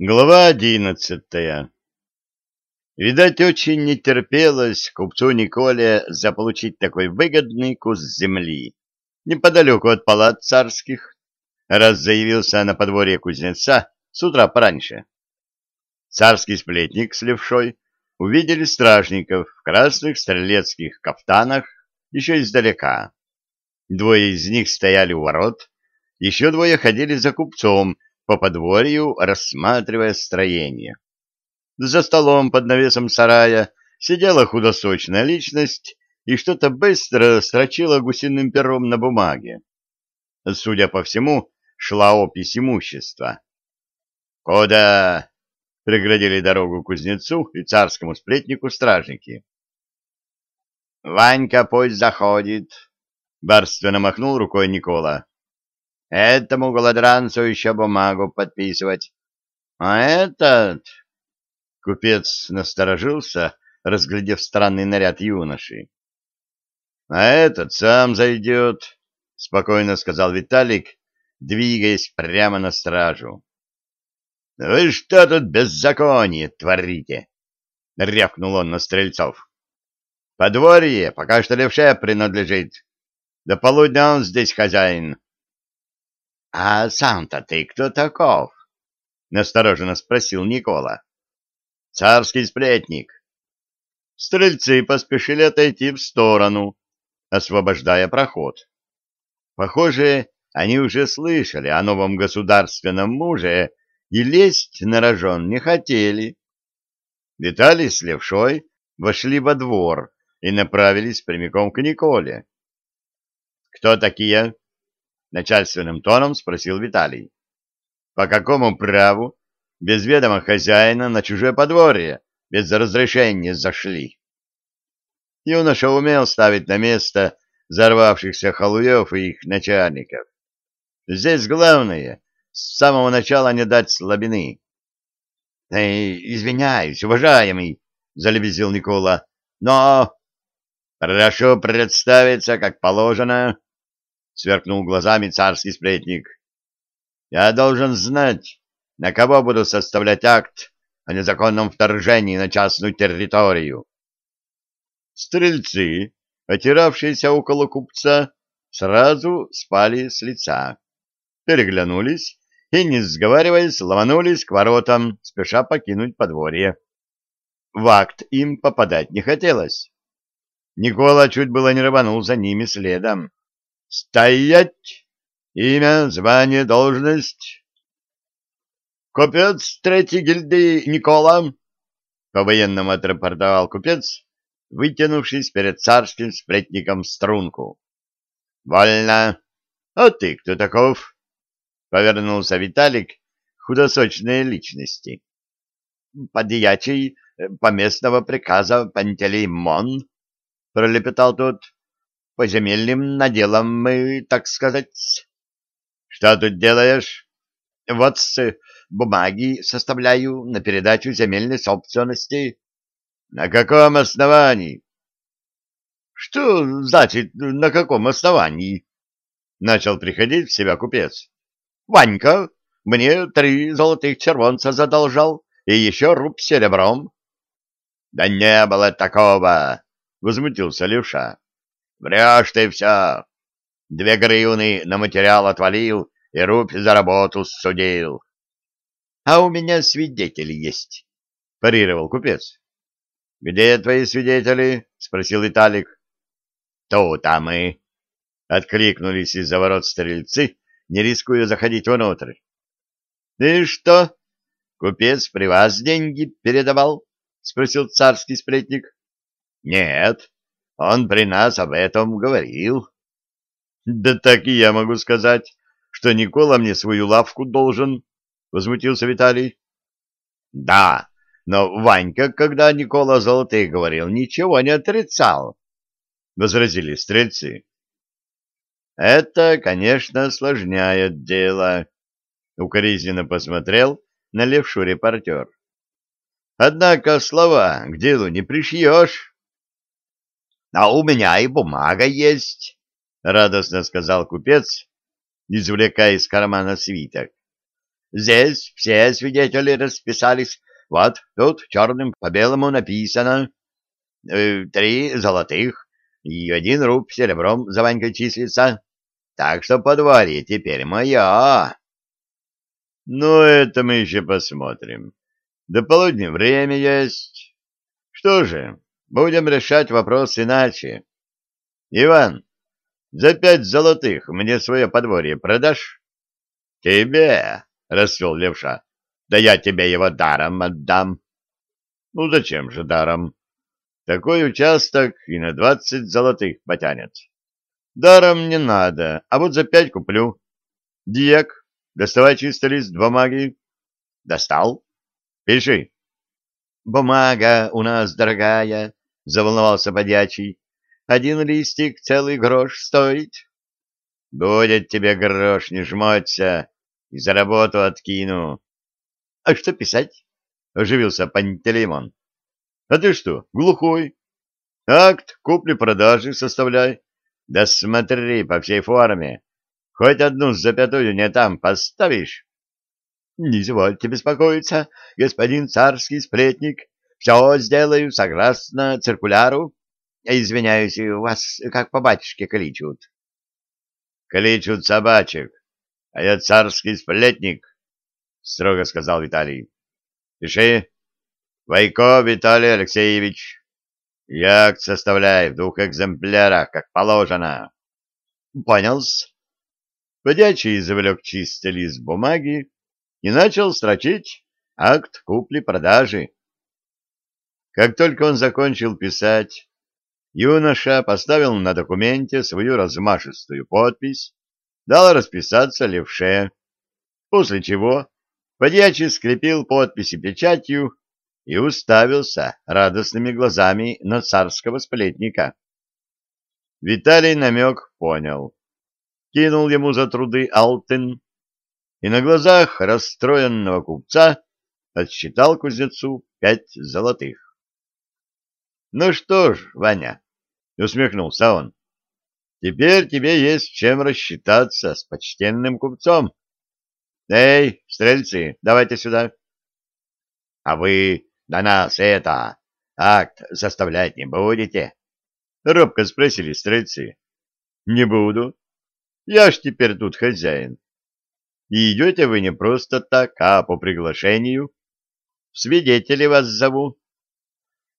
Глава одиннадцатая Видать, очень не терпелось купцу Николе заполучить такой выгодный кус земли неподалеку от палат царских, раз заявился на подворье кузнеца с утра пораньше. Царский сплетник с левшой увидели стражников в красных стрелецких кафтанах еще издалека. Двое из них стояли у ворот, еще двое ходили за купцом, по подворью, рассматривая строение. За столом под навесом сарая сидела худосочная личность и что-то быстро строчила гусиным пером на бумаге. Судя по всему, шла опись имущества. «Куда?» — преградили дорогу кузнецу и царскому сплетнику стражники. «Ванька пусть заходит», — барственно махнул рукой Никола. Этому голодранцу еще бумагу подписывать. А этот... Купец насторожился, разглядев странный наряд юноши. — А этот сам зайдет, — спокойно сказал Виталик, двигаясь прямо на стражу. — Вы что тут беззаконие творите? — рявкнул он на стрельцов. — Подворье пока что левше принадлежит. До полудня он здесь хозяин. — А сам-то ты кто таков? — настороженно спросил Никола. — Царский сплетник. Стрельцы поспешили отойти в сторону, освобождая проход. Похоже, они уже слышали о новом государственном муже и лезть на рожон не хотели. Виталий с Левшой вошли во двор и направились прямиком к Николе. — Кто такие? — начальственным тоном спросил Виталий. «По какому праву без ведома хозяина на чужое подворье без разрешения зашли?» Юноша умел ставить на место взорвавшихся халуев и их начальников. Здесь главное — с самого начала не дать слабины. — Извиняюсь, уважаемый, — залебезил Никола, — но... — Прошу представиться, как положено, сверкнул глазами царский сплетник. Я должен знать, на кого буду составлять акт о незаконном вторжении на частную территорию. Стрельцы, отиравшиеся около купца, сразу спали с лица, переглянулись и, не сговариваясь, ломанулись к воротам, спеша покинуть подворье. В акт им попадать не хотелось. Никола чуть было не рванул за ними следом. Стоять! Имя, звание, должность. Купец третьей гильдии Никола, по-военному отрапортовал купец, вытянувшись перед царским сплетником струнку. Вольно. А ты кто таков? Повернулся Виталик худосочной личности. Подьячий поместного приказа Пантелеймон, пролепетал тот. По земельным наделам мы, так сказать. Что тут делаешь? Вот с бумаги составляю на передачу земельной собственности. На каком основании? Что значит на каком основании? Начал приходить в себя купец. Ванька мне три золотых червонца задолжал и еще руб серебром. Да не было такого, возмутился Левша. Врешь ты все. Две гривны на материал отвалил и рубь за работу судил. — А у меня свидетели есть, — парировал купец. — Где твои свидетели? — спросил Виталик. — Тут, а мы. Откликнулись из-за ворот стрельцы, не рискуя заходить внутрь. — И что? Купец при вас деньги передавал? — спросил царский сплетник. — Нет, он при нас об этом говорил. Да так и я могу сказать, что Никола мне свою лавку должен, возмутился Виталий. Да, но Ванька, когда Никола Золотых говорил, ничего не отрицал, возразили стрельцы. Это, конечно, осложняет дело, укоризненно посмотрел на репортер. Однако слова к делу не пришьешь. — А у меня и бумага есть, — радостно сказал купец, извлекая из кармана свиток. Здесь все свидетели расписались. Вот тут черным по белому написано. Э, три золотых и один руб серебром за Ванькой числится. Так что подворье теперь мое. Ну, это мы еще посмотрим. До полудня время есть. Что же, будем решать вопрос иначе. Иван, за пять золотых мне свое подворье продашь? Тебе, — расцвел левша, — да я тебе его даром отдам. Ну, зачем же даром? Такой участок и на двадцать золотых потянет. Даром не надо, а вот за пять куплю. Диек, доставай чистый лист бумаги. Достал? Пиши. Бумага у нас дорогая, — заволновался подячий. Один листик целый грош стоит. Будет тебе грош, не жмоться, и за работу откину. А что писать? — оживился Пантелеймон. — А ты что, глухой? Акт купли-продажи составляй. Да смотри по всей форме. Хоть одну запятую не там поставишь. — Не извольте беспокоиться, господин царский сплетник. Все сделаю согласно циркуляру. Извиняюсь, вас как по батюшке кличут. Кличут собачек, а я царский сплетник, строго сказал Виталий. Пиши. Вайко Виталий Алексеевич. Як составляй в двух экземплярах, как положено. Понял-с. Ходячий извлек чистый лист бумаги и начал строчить акт купли-продажи. Как только он закончил писать, Юноша поставил на документе свою размашистую подпись, дал расписаться левше, после чего подьячий скрепил подписи печатью и уставился радостными глазами на царского сплетника. Виталий намек понял. Кинул ему за труды Алтын и на глазах расстроенного купца отсчитал кузнецу пять золотых. Ну что ж, Ваня, усмехнулся он, теперь тебе есть чем рассчитаться с почтенным купцом. Эй, стрельцы, давайте сюда. А вы на нас это, акт составлять не будете? Робко спросили стрельцы. Не буду. Я ж теперь тут хозяин. И идете вы не просто так, а по приглашению. Свидетели вас зову.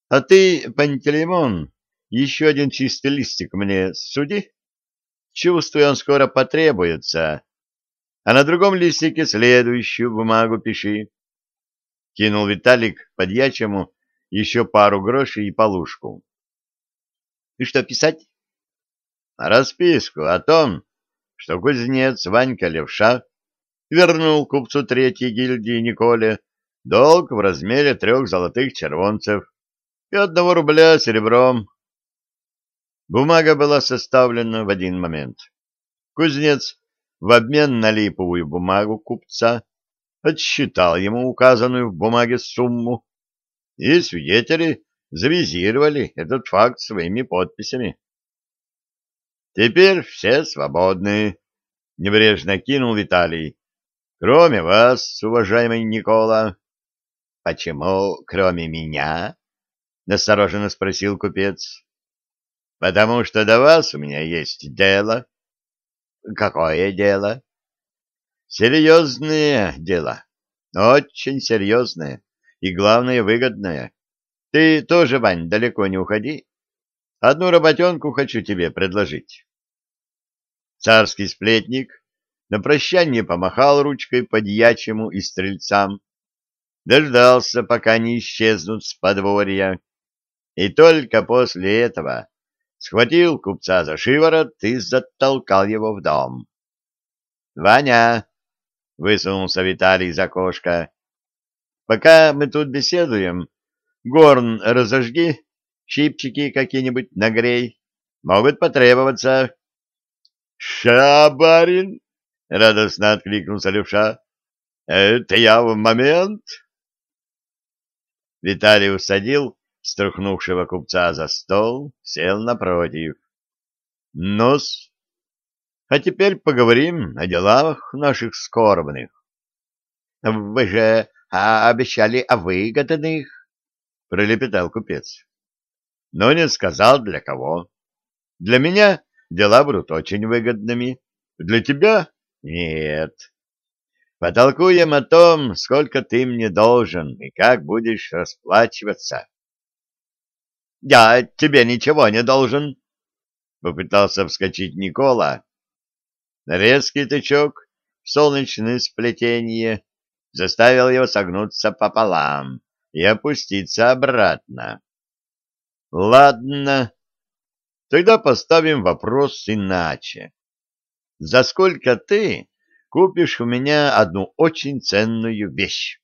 А ты, Пантелеймон, еще один чистый листик мне суди. Чувствую, он скоро потребуется. А на другом листике следующую бумагу пиши. Кинул Виталик подьячему еще пару грошей и полушку. И что писать? Расписку о том, что кузнец Ванька Левша вернул купцу третьей гильдии Николе долг в размере трех золотых червонцев и одного рубля серебром. Бумага была составлена в один момент. Кузнец в обмен на липовую бумагу купца отсчитал ему указанную в бумаге сумму, и свидетели завизировали этот факт своими подписями. «Теперь все свободны», — небрежно кинул Виталий. «Кроме вас, уважаемый Никола». «Почему кроме меня?» Настороженно спросил купец. — Потому что до вас у меня есть дело. — Какое дело? — Серьезное дело. Очень серьезное. И, главное, выгодное. Ты тоже, Вань, далеко не уходи. Одну работенку хочу тебе предложить. Царский сплетник на прощание помахал ручкой подьячему и стрельцам, дождался, пока не исчезнут с подворья, и только после этого схватил купца за шиворот и затолкал его в дом. «Ваня!» — высунулся Виталий из окошка. «Пока мы тут беседуем, горн разожги, щипчики какие-нибудь нагрей. Могут потребоваться». «Ша, барин!» — радостно откликнулся Левша. «Это я в момент!» Виталий усадил струхнувшего купца за стол, сел напротив. Нос. А теперь поговорим о делах наших скорбных. — Вы же обещали о выгодных, — пролепетал купец. Но не сказал, для кого. Для меня дела будут очень выгодными, для тебя — нет. Потолкуем о том, сколько ты мне должен и как будешь расплачиваться. — Я тебе ничего не должен, — попытался вскочить Никола. Резкий тычок в солнечное сплетение заставил его согнуться пополам и опуститься обратно. — Ладно, тогда поставим вопрос иначе. За сколько ты купишь у меня одну очень ценную вещь.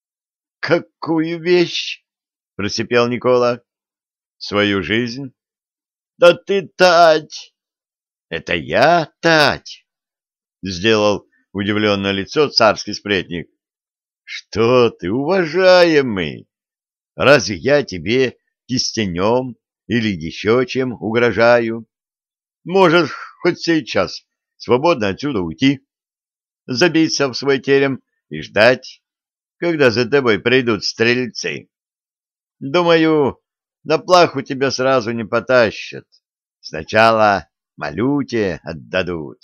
— Какую вещь? — просипел Никола. — Свою жизнь. — Да ты Тать! — Это я, Тать? — сделал удивленное лицо царский сплетник. — Что ты, уважаемый? Разве я тебе кистенем или еще чем угрожаю? Можешь хоть сейчас свободно отсюда уйти забиться в свой терем и ждать, когда за тобой придут стрельцы. Думаю, на плаху тебя сразу не потащат. Сначала малюте отдадут.